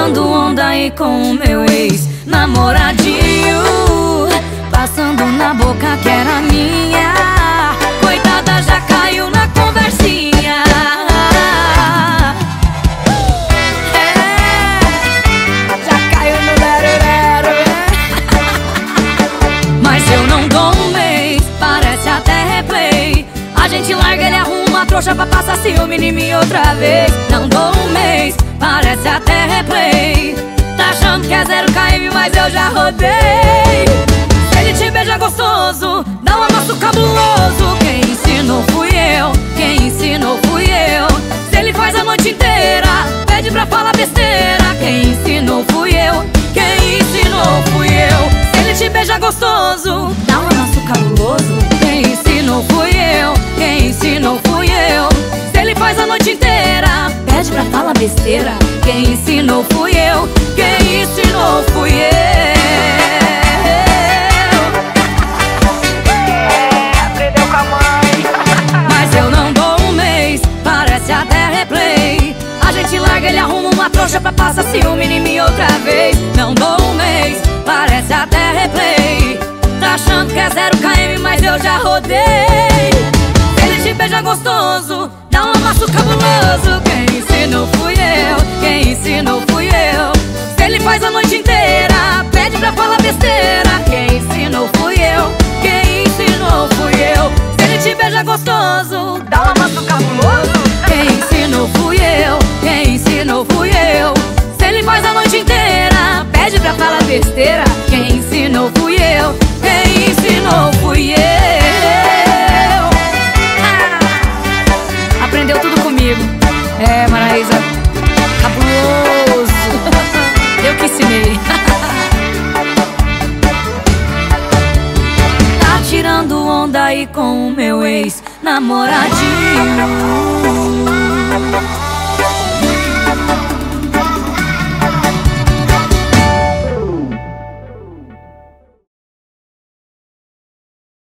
tirando onda aí com o meu ex-namoradinho Passando na boca que era minha. Coitada já caiu na conversinha. É, já caiu no lero Mas eu não dou um mês, parece até replay. A gente larga, ele arruma a trouxa pra passar ciúme em mim outra vez. Não dou um mês, parece até Tá achando que é zero KM, mas eu já rodei. Se ele te beija gostoso, dá um amasso cabuloso. Quem ensinou fui eu, quem ensinou fui eu. Se ele faz a noite inteira, pede pra falar besteira. Quem ensinou fui eu, quem ensinou fui eu. Se ele te beija gostoso, dá um amasso cabuloso. Quem ensinou fui eu, quem ensinou fui eu. Se ele faz a noite inteira, pede pra falar besteira Quem ensinou fui eu, quem ensinou fui eu. Aprendeu com a mãe. Mas eu não dou um mês, parece até replay. A gente larga, ele arruma uma trouxa pra passar ciúme em mim outra vez. Não dou um mês, parece até replay. Tá achando que é zero KM, mas eu já rodei. Ele te beija gostoso, dá um amasso cabuloso besteira Quem ensinou fui eu, quem ensinou fui eu Se ele te beija gostoso, Dá um amasso cabuloso. quem ensinou fui eu, quem ensinou fui eu. Se ele faz a noite inteira, pede pra falar besteira. Quem ensinou fui eu, quem ensinou fui eu. Com o meu ex-namoradinho.